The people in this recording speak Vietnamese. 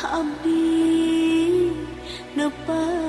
hampi nepa